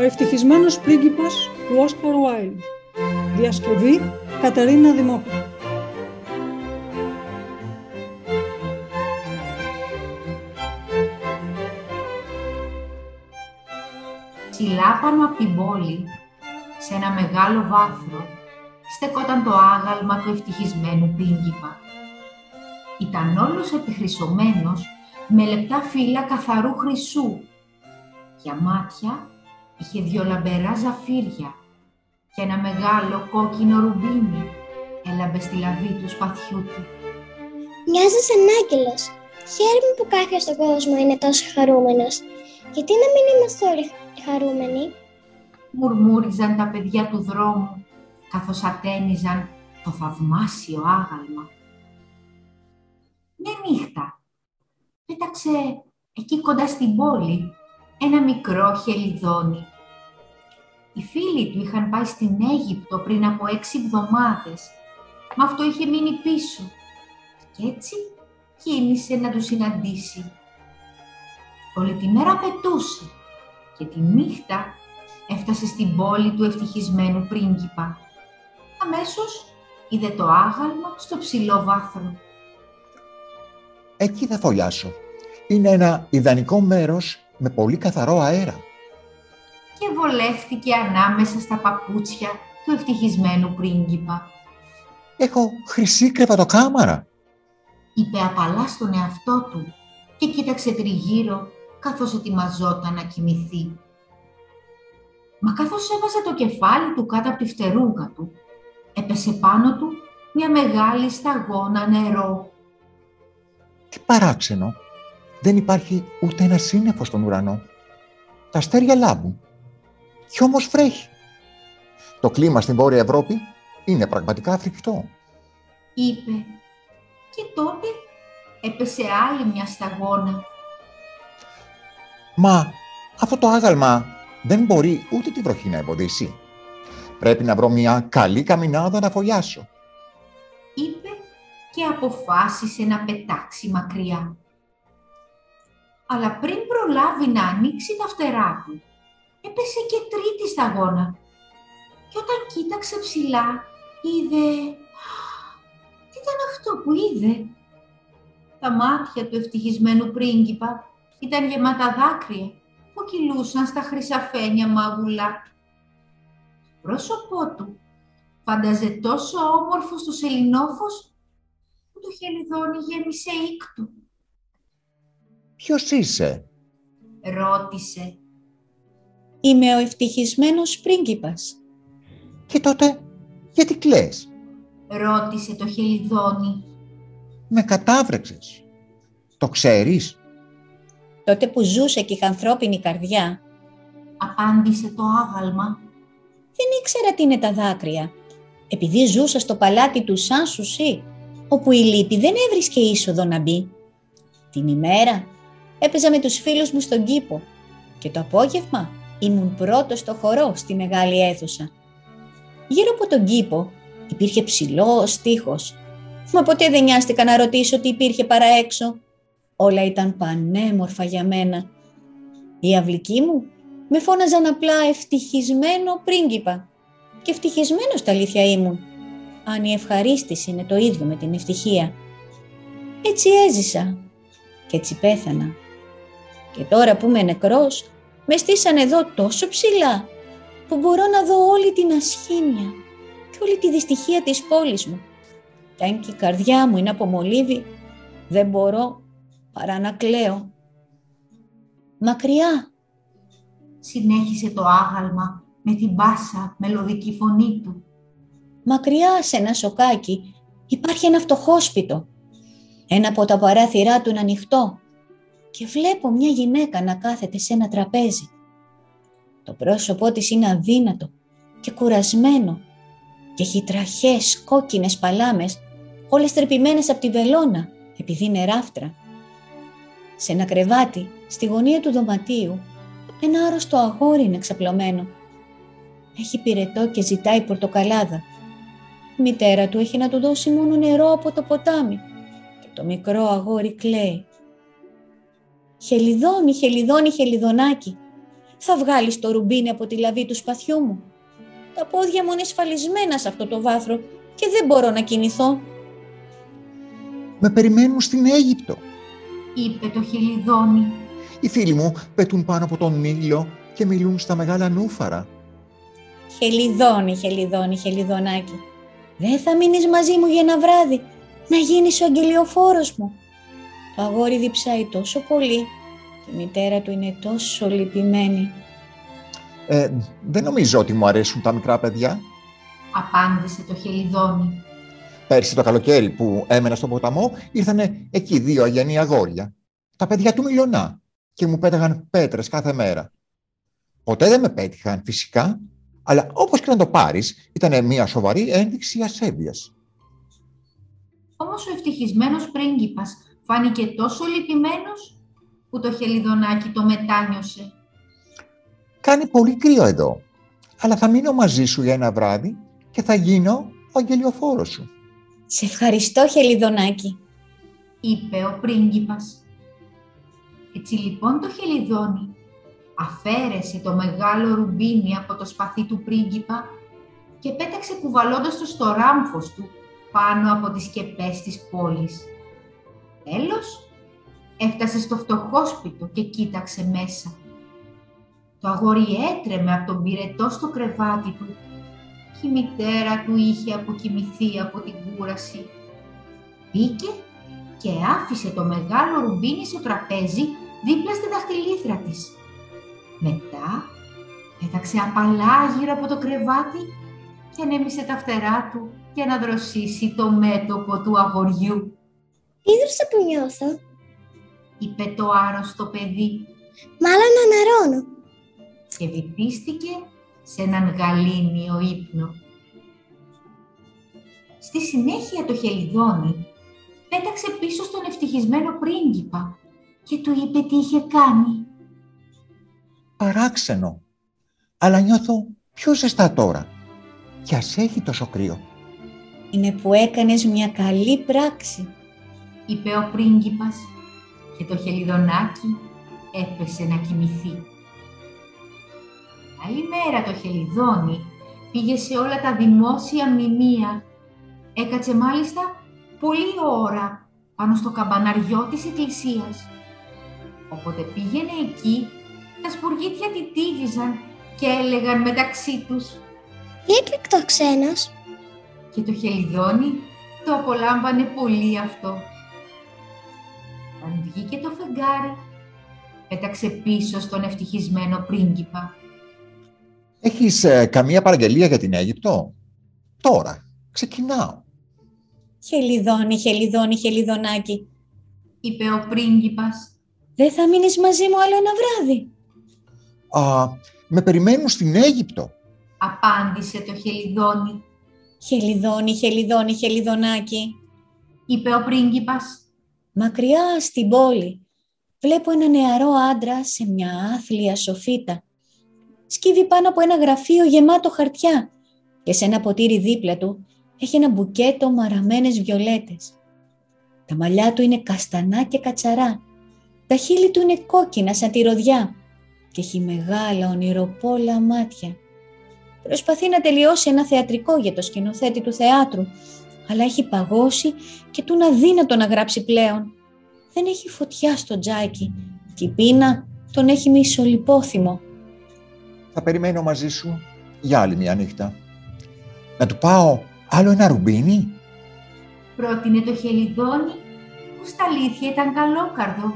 Ο ευτυχισμένος πρίγκιπας του Όσκαρ Βάιλντ. Διασκευή Καταρίνα Δημόπουλου. Ψηλά πάνω από την πόλη, σε ένα μεγάλο βάθρο, στεκόταν το άγαλμα του ευτυχισμένου πρίγκιπα. Ήταν όλος επιχρυσωμένος με λεπτά φύλλα καθαρού χρυσού. Για μάτια είχε δυο λαμπερά ζαφύρια και ένα μεγάλο κόκκινο ρουμπίνι έλαμπε στη λαβή του σπαθιού του. Μοιάζει σαν άγγελος. Χαίρομαι που κάποιος στον κόσμο είναι τόσο χαρούμενος. Γιατί να μην είμαστε όλοι χαρούμενοι; Μουρμούριζαν τα παιδιά του δρόμου καθώς ατένιζαν το θαυμάσιο άγαλμα. Μια νύχτα πέταξε εκεί κοντά στην πόλη ένα μικρό χελιδόνι. Οι φίλοι του είχαν πάει στην Αίγυπτο πριν από έξι εβδομάδες, μα αυτό είχε μείνει πίσω και έτσι κίνησε να τους συναντήσει. Όλη τη μέρα πετούσε και τη νύχτα έφτασε στην πόλη του ευτυχισμένου πρίγκιπα. Αμέσως είδε το άγαλμα στο ψηλό βάθρο. Εκεί θα φωλιάσω. Είναι ένα ιδανικό μέρος με πολύ καθαρό αέρα. Και βολεύτηκε ανάμεσα στα παπούτσια του ευτυχισμένου πρίγκιπα. Έχω χρυσή κρεβατοκάμαρα. Είπε απαλά στον εαυτό του και κοίταξε τριγύρω καθώς ετοιμαζόταν να κοιμηθεί. Μα καθώς έβαζε το κεφάλι του κάτω από τη φτερούγα του, έπεσε πάνω του μια μεγάλη σταγόνα νερό. Τι παράξενο. Δεν υπάρχει ούτε ένα σύννεφο στον ουρανό. Τα αστέρια λάμπουν. Κι όμως βρέχει. Το κλίμα στην Βόρεια Ευρώπη είναι πραγματικά φρικτό. Είπε και τότε έπεσε άλλη μια σταγόνα. Μα αυτό το άγαλμα δεν μπορεί ούτε τη βροχή να εμποδίσει. Πρέπει να βρω μια καλή καμινάδα να φωλιάσω. Είπε και αποφάσισε να πετάξει μακριά. Αλλά πριν προλάβει να ανοίξει τα φτερά του, έπεσε και τρίτη σταγόνα. Και όταν κοίταξε ψηλά, είδε... Τι ήταν αυτό που είδε; Τα μάτια του ευτυχισμένου πρίγκιπα ήταν γεμάτα δάκρυα που κυλούσαν στα χρυσαφένια μάγουλα. Το πρόσωπό του φάνταζε τόσο όμορφο στο σελινόφος που το χελιδόνι γέμισε ήκτου. Ποιος είσαι; Ρώτησε. Είμαι ο ευτυχισμένος πρίγκιπας. Και τότε γιατί κλαις; Ρώτησε το χελιδόνι. Με κατάβρεξες. Το ξέρεις; Τότε που ζούσε και είχα ανθρώπινη καρδιά, Απάντησε το άγαλμα. δεν ήξερα τι είναι τα δάκρυα. Επειδή ζούσα στο παλάτι του Σαν Σουσί, όπου η λύπη δεν έβρισκε είσοδο να μπει. Την ημέρα έπαιζα με τους φίλους μου στον κήπο και το απόγευμα ήμουν πρώτος στο χορό στη μεγάλη αίθουσα. Γύρω από τον κήπο υπήρχε ψηλός τείχος, μα ποτέ δεν νοιάστηκα να ρωτήσω τι υπήρχε παρά έξω. Όλα ήταν πανέμορφα για μένα. Οι αυλικοί μου με φώναζαν απλά ευτυχισμένο πρίγκιπα. Και ευτυχισμένος τα αλήθεια ήμουν. Αν η ευχαρίστηση είναι το ίδιο με την ευτυχία. Έτσι έζησα και έτσι πέθανα. Και τώρα που είμαι νεκρός, με στήσαν εδώ τόσο ψηλά που μπορώ να δω όλη την ασχήμια και όλη τη δυστυχία της πόλης μου. Και αν και η καρδιά μου είναι από μολύβι, δεν μπορώ παρά να κλαίω. Μακριά, Συνέχισε το άγαλμα με την μπάσα μελωδική φωνή του. μακριά σε ένα σοκάκι υπάρχει ένα φτωχόσπιτο. Ένα από τα παράθυρά του είναι ανοιχτό και βλέπω μια γυναίκα να κάθεται σε ένα τραπέζι. Το πρόσωπό της είναι αδύνατο και κουρασμένο και έχει τραχές κόκκινες παλάμες όλες τρεπημένες από τη βελόνα επειδή είναι ράφτρα. Σε ένα κρεβάτι στη γωνία του δωματίου ένα άρρωστο αγόρι είναι ξαπλωμένο. Έχει πυρετό και ζητάει πορτοκαλάδα. Η μητέρα του έχει να του δώσει μόνο νερό από το ποτάμι και το μικρό αγόρι κλαίει. Χελιδόνι, χελιδόνι, χελιδονάκι, θα βγάλεις το ρουμπίνι από τη λαβή του σπαθιού μου. Τα πόδια μου είναι σφαλισμένα σε αυτό το βάθρο και δεν μπορώ να κινηθώ. Με περιμένουν στην Αίγυπτο. είπε το χελιδόνι. Οι φίλοι μου πετούν πάνω από τον Νείλο και μιλούν στα μεγάλα νούφαρα. Χελιδόνι, χελιδόνι, χελιδονάκι. Δεν θα μείνεις μαζί μου για ένα βράδυ, να γίνεις ο αγγελιοφόρος μου. Το αγόρι διψάει τόσο πολύ και η μητέρα του είναι τόσο λυπημένη. Ε, δεν νομίζω ότι μου αρέσουν τα μικρά παιδιά. Απάντησε το χελιδόνι. Πέρσι το καλοκαίρι που έμενα στον ποταμό, ήρθαν εκεί δύο αγενή αγόρια. Τα παιδιά του μιλιονά και μου πέταγαν πέτρες κάθε μέρα. Ποτέ δεν με πέτυχαν φυσικά, αλλά όπως και να το πάρεις, ήταν μια σοβαρή ένδειξη ασέβειας. Όμως ο ευτυχισμένος πρίγκιπας φάνηκε τόσο λυπημένος που το χελιδονάκι το μετάνιωσε. Κάνει πολύ κρύο εδώ, αλλά θα μείνω μαζί σου για ένα βράδυ και θα γίνω ο αγγελιοφόρος σου. Σε ευχαριστώ, Χελιδονάκι. είπε ο πρίγκιπας. Έτσι λοιπόν το χελιδόνι αφαίρεσε το μεγάλο ρουμπίνι από το σπαθί του πρίγκιπα και πέταξε κουβαλώντας το στο ράμφος του πάνω από τις σκεπές της πόλης. Τέλος, έφτασες στο φτωχόσπιτο και κοίταξε μέσα. Το αγόρι έτρεμε από τον πυρετό στο κρεβάτι του και η μητέρα του είχε αποκοιμηθεί από την κούραση. Μπήκε και άφησε το μεγάλο ρουμπίνι στο τραπέζι δίπλα στη δαχτυλίθρα της. Μετά πέταξε απαλά γύρω από το κρεβάτι και ανέμισε τα φτερά του για να δροσίσει το μέτωπο του αγοριού. Ίδρυσα που νιώθω. είπε το άρρωστο παιδί Μάλλον αναρώνω. και βυθίστηκε σε έναν γαλήνιο ύπνο. Στη συνέχεια το χελιδόνι πέταξε πίσω στον ευτυχισμένο πρίγκιπα και του είπε τι είχε κάνει. Παράξενο, αλλά νιώθω πιο ζεστά τώρα. Κι ας έχει τόσο κρύο. Είναι που έκανες μια καλή πράξη. Είπε ο πρίγκιπας και το χελιδονάκι έπεσε να κοιμηθεί. Άλλη μέρα το χελιδόνι πήγε σε όλα τα δημόσια μνημεία. Έκατσε μάλιστα πολλή ώρα πάνω στο καμπαναριό της εκκλησίας. Όποτε πήγαινε εκεί, τα σπουργίτια τιτίβιζαν και έλεγαν μεταξύ τους Τι έκλεικτο ο ξένος. και το χελιδόνι το απολάμβανε πολύ αυτό. Αν βγήκε το φεγγάρι, πέταξε πίσω στον ευτυχισμένο πρίγκιπα. Έχεις ε, καμία παραγγελία για την Αίγυπτο; Τώρα, ξεκινάω. Χελιδόνι, χελιδόνι, χελιδονάκι. είπε ο πρίγκιπας. Δεν θα μείνεις μαζί μου άλλο ένα βράδυ. Α, με περιμένουν στην Αίγυπτο. Απάντησε το χελιδόνι, Χελιδόνι, χελιδόνι, χελιδονάκι. είπε ο πρίγκιπας. Μακριά στην πόλη βλέπω ένα νεαρό άντρα σε μια άθλια σοφίτα. Σκύβει πάνω από ένα γραφείο γεμάτο χαρτιά και σε ένα ποτήρι δίπλα του έχει ένα μπουκέτο μαραμένες βιολέτες. Τα μαλλιά του είναι καστανά και κατσαρά. Τα χείλη του είναι κόκκινα σαν τη ροδιά και έχει μεγάλα ονειροπόλα μάτια. Προσπαθεί να τελειώσει ένα θεατρικό για το σκηνοθέτη του θεάτρου, αλλά έχει παγώσει και του είναι αδύνατο να γράψει πλέον. Δεν έχει φωτιά στο τζάκι και η πείνα τον έχει μισολιπόθυμο. Θα περιμένω μαζί σου για άλλη μια νύχτα. Να του πάω άλλο ένα ρουμπίνι; Πρότεινε το χελιδόνι που στα αλήθεια ήταν καλόκαρδο.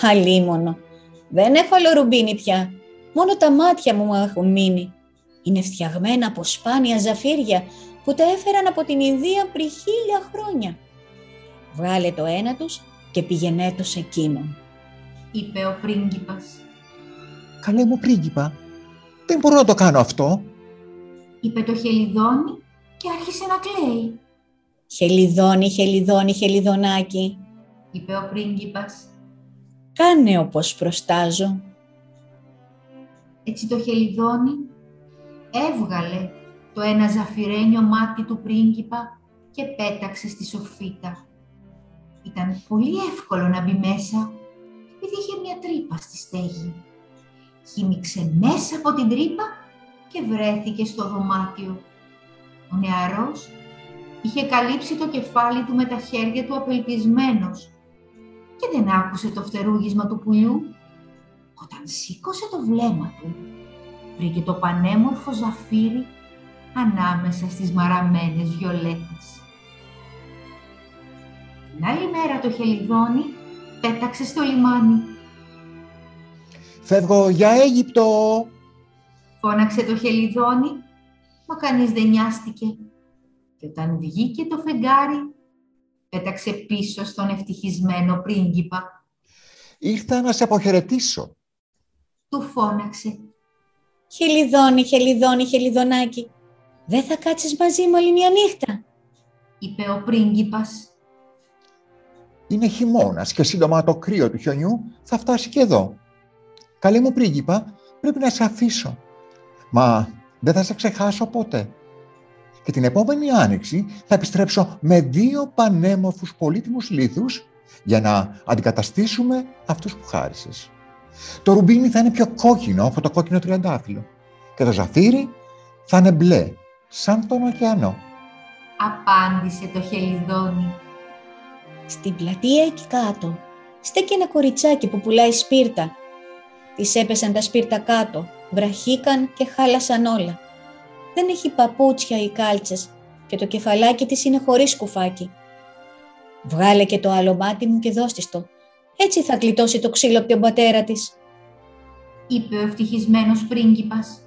Αλίμονο. Δεν έχω άλλο ρουμπίνι πια. Μόνο τα μάτια μου μου έχουν μείνει. Είναι φτιαγμένα από σπάνια ζαφύρια που τα έφεραν από την Ινδία πριν χίλια χρόνια. Βγάλε το ένα τους και πήγαινέ το σε εκείνον. είπε ο πρίγκιπας. Καλέ μου πρίγκιπα, δεν μπορώ να το κάνω αυτό. είπε το χελιδόνι και άρχισε να κλαίει. Χελιδόνι, χελιδόνι, χελιδονάκι. είπε ο πρίγκιπας. Κάνε όπως προστάζω. Έτσι το χελιδόνι έβγαλε το ένα ζαφυρένιο μάτι του πρίγκιπα και πέταξε στη σοφίτα. Ήταν πολύ εύκολο να μπει μέσα, επειδή είχε μια τρύπα στη στέγη. χύμιξε μέσα από την τρύπα και βρέθηκε στο δωμάτιο. Ο νεαρός είχε καλύψει το κεφάλι του με τα χέρια του απελπισμένος και δεν άκουσε το φτερούγισμα του πουλιού. Όταν σήκωσε το βλέμμα του, βρήκε το πανέμορφο ζαφύρι ανάμεσα στις μαραμένες βιολέτες. Την άλλη μέρα το χελιδόνι πέταξε στο λιμάνι. «Φεύγω για Αίγυπτο», φώναξε το χελιδόνι, μα κανείς δεν νοιάστηκε. Και όταν βγήκε το φεγγάρι, πέταξε πίσω στον ευτυχισμένο πρίγκιπα. «Ήρθα να σε αποχαιρετήσω», του φώναξε. «Χελιδόνι, χελιδόνι, χελιδονάκι, δεν θα κάτσεις μαζί μου όλη μια νύχτα», είπε ο πρίγκιπας. Είναι χειμώνας και σύντομα το κρύο του χιονιού θα φτάσει και εδώ. Καλή μου πρίγκιπα, πρέπει να σε αφήσω. Μα δεν θα σε ξεχάσω ποτέ. Και την επόμενη άνοιξη θα επιστρέψω με δύο πανέμορφους πολύτιμους λίθους για να αντικαταστήσουμε αυτούς που χάρισες. Το ρουμπίνι θα είναι πιο κόκκινο από το κόκκινο τριαντάφυλλο και το ζαφύρι θα είναι μπλε, σαν τον ωκεανό. Απάντησε το χελιδόνι. Στην πλατεία εκεί κάτω στέκει ένα κοριτσάκι που πουλάει σπίρτα. Της έπεσαν τα σπίρτα κάτω, βραχήκαν και χάλασαν όλα. Δεν έχει παπούτσια ή κάλτσες και το κεφαλάκι της είναι χωρίς κουφάκι. Βγάλε και το άλλο μάτι μου και δώσ' το. Έτσι θα κλειτώσει το ξύλο από τον πατέρα της. Είπε ο ευτυχισμένος πρίγκιπας.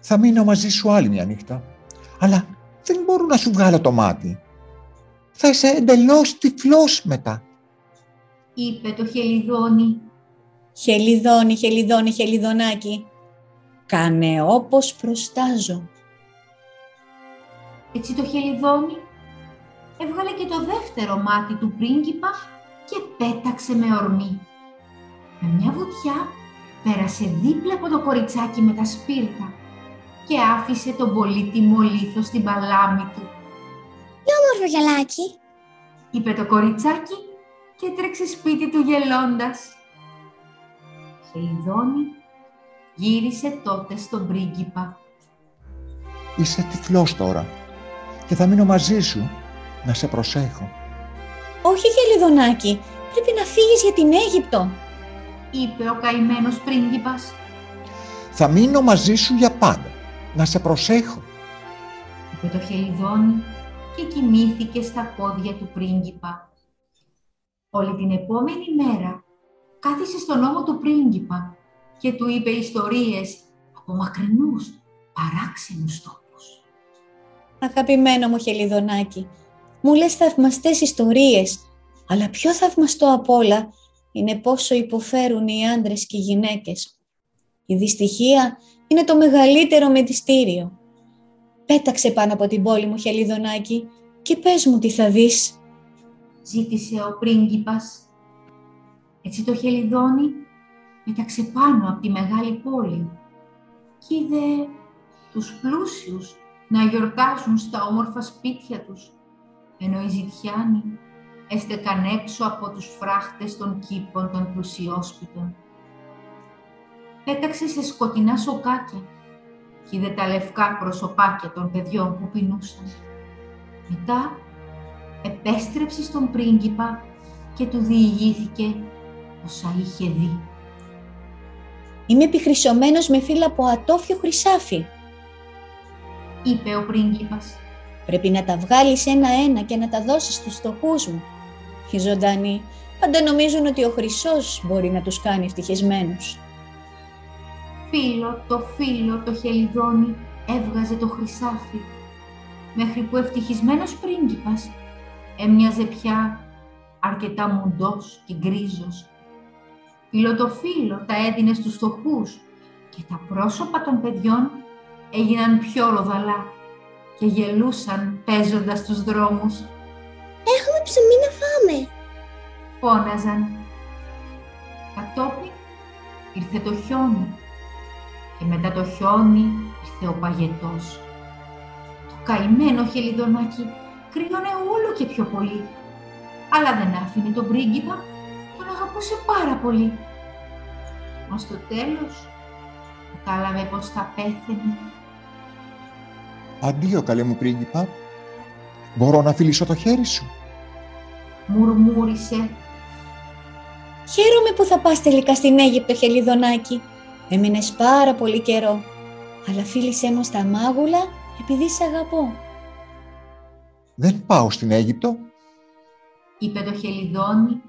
Θα μείνω μαζί σου άλλη μια νύχτα, αλλά δεν μπορώ να σου βγάλω το μάτι θα είσαι εντελώς τυφλός μετά. Είπε το χελιδόνι. Χελιδόνι, χελιδόνι, χελιδονάκι. Κάνε όπως προστάζω. Έτσι το χελιδόνι έβγαλε και το δεύτερο μάτι του πρίγκιπα και πέταξε με ορμή. Με μια βουτιά πέρασε δίπλα από το κοριτσάκι με τα σπίρτα και άφησε τον πολύτιμο λίθος στην παλάμη του τι όμορφο γυαλάκι, είπε το κοριτσάκι και τρέξε σπίτι του γελώντας. Χελιδόνι γύρισε τότε στον πρίγκιπα. Είσαι τυφλός τώρα και θα μείνω μαζί σου να σε προσέχω. Όχι, Χελιδονάκι, πρέπει να φύγεις για την Αίγυπτο, είπε ο καημένος πρίγκιπας. Θα μείνω μαζί σου για πάντα, να σε προσέχω, είπε το χελιδόνι και κοιμήθηκε στα πόδια του πρίγκιπα. Όλη την επόμενη μέρα κάθισε στον ώμο του πρίγκιπα και του είπε ιστορίες από μακρινούς, παράξενους τόπους. Αγαπημένο μου χελιδονάκι, μου λες θαυμαστές ιστορίες, αλλά πιο θαυμαστό απ' όλα είναι πόσο υποφέρουν οι άντρες και οι γυναίκες. Η δυστυχία είναι το μεγαλύτερο μυστήριο. Πέταξε πάνω από την πόλη μου, Χελιδονάκι, και πες μου τι θα δεις. Ζήτησε ο πρίγκιπας. Έτσι το χελιδόνι πέταξε πάνω από τη μεγάλη πόλη και είδε τους πλούσιους να γιορτάζουν στα όμορφα σπίτια τους, ενώ οι ζητιάνοι έστεκαν έξω από τους φράχτες των κήπων των πλουσιόσπιτων. Πέταξε σε σκοτεινά σοκάκια και είδε τα λευκά προσωπάκια των παιδιών που πεινούσαν. Μετά επέστρεψε στον πρίγκιπα και του διηγήθηκε όσα είχε δει. «Είμαι επιχρυσωμένος με φύλλα από ατόφιο χρυσάφι», είπε ο πρίγκιπας. «Πρέπει να τα βγάλεις ένα-ένα και να τα δώσεις στους στοχούς μου. Οι ζωντανοί πάντα νομίζουν ότι ο χρυσός μπορεί να τους κάνει ευτυχισμένους». Φίλο το φίλο το χελιδόνι έβγαζε το χρυσάφι, μέχρι που ευτυχισμένος πρίγκιπας έμοιαζε πια αρκετά μουντός και γκρίζος. Φίλο το φίλο τα έδινε στους φτωχούς και τα πρόσωπα των παιδιών έγιναν πιο ροδαλά και γελούσαν παίζοντας στους δρόμους. «Έχουμε ψωμί να φάμε», φώναζαν. Κατόπιν ήρθε το χιόνι και μετά το χιόνι ήρθε ο παγετός. Το καημένο χελιδονάκι κρύωνε όλο και πιο πολύ, αλλά δεν άφηνε τον πρίγκιπα, τον αγαπούσε πάρα πολύ. Μα στο τέλος Κατάλαβε πως θα πέθαινε. Αντίο, καλέ μου πρίγκιπα. Μπορώ να φιλήσω το χέρι σου. Μουρμούρισε. Χαίρομαι που θα πας τελικά στην Αίγυπτο, Χελιδονάκη. Έμεινες πάρα πολύ καιρό. Αλλά φίλησέ μου στα μάγουλα επειδή σε αγαπώ. Δεν πάω στην Αίγυπτο. είπε το χελιδόνι,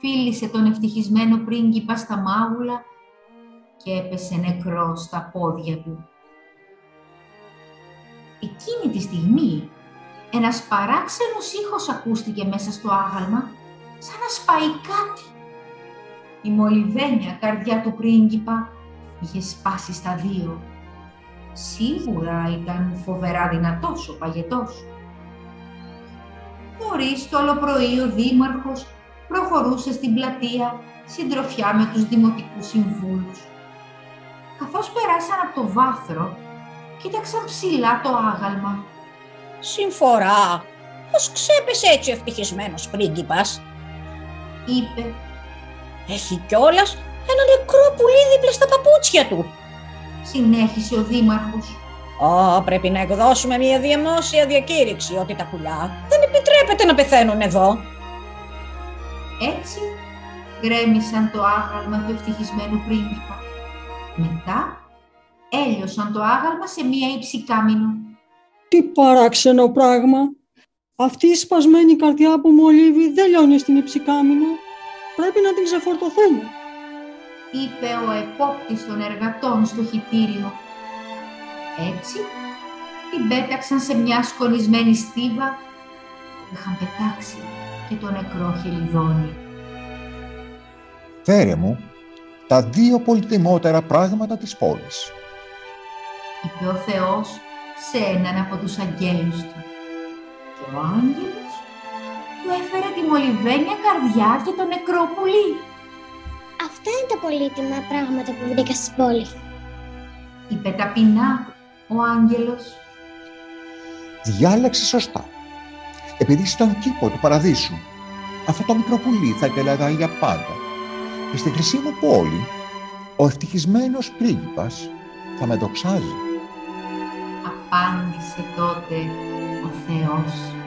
φίλησε τον ευτυχισμένο πρίγκιπα στα μάγουλα και έπεσε νεκρό στα πόδια του. Εκείνη τη στιγμή ένας παράξενος ήχος ακούστηκε μέσα στο άγαλμα, σαν να σπάει κάτι. Η μολυβένια καρδιά του πρίγκιπα είχε σπάσει στα δύο. Σίγουρα ήταν φοβερά δυνατός ο παγετός. Νωρίς το άλλο πρωί ο δήμαρχος προχωρούσε στην πλατεία συντροφιά με τους δημοτικούς συμβούλους. Καθώς περάσαν από το βάθρο, κοίταξαν ψηλά το άγαλμα. Συμφορά, πώς ξέπεσε έτσι ο ευτυχισμένος πρίγκιπας. Είπε, Έχει κιόλας ένα νεκρό πουλί δίπλα στα παπούτσια του. συνέχισε ο δήμαρχος. Ω, πρέπει να εκδώσουμε μια δημόσια διακήρυξη ότι τα πουλιά δεν επιτρέπεται να πεθαίνουν εδώ. Έτσι γκρέμισαν το άγαλμα του ευτυχισμένου πρίγκιπα. Μετά έλειωσαν το άγαλμα σε μία υψηκάμινο. Τι παράξενο πράγμα. Αυτή η σπασμένη καρδιά που μολύβει δεν λιώνει στην υψηκάμινο. Πρέπει να την ξεφορτωθούμε. είπε ο επόπτης των εργατών στο χιτήριο. Έτσι, την πέταξαν σε μια σκονισμένη στίβα που είχαν πετάξει και το νεκρό χελιδόνι. Φέρε μου τα δύο πολυτιμότερα πράγματα της πόλης. είπε ο Θεός σε έναν από τους αγγέλους του. Και ο άγγελος του έφερε τη μολυβένια καρδιά και το νεκρό πουλί. Αυτά είναι τα πολύτιμα πράγματα που βρήκα στην πόλη. Είπε ταπεινά ο άγγελος. Διάλεξε σωστά. Επειδή στον κήπο του παραδείσου αυτό το μικρό πουλί θα κελαδάει για πάντα και στη χρυσή μου πόλη ο ευτυχισμένος πρίγκιπας θα με δοξάζει. Απάντησε τότε ο Θεός.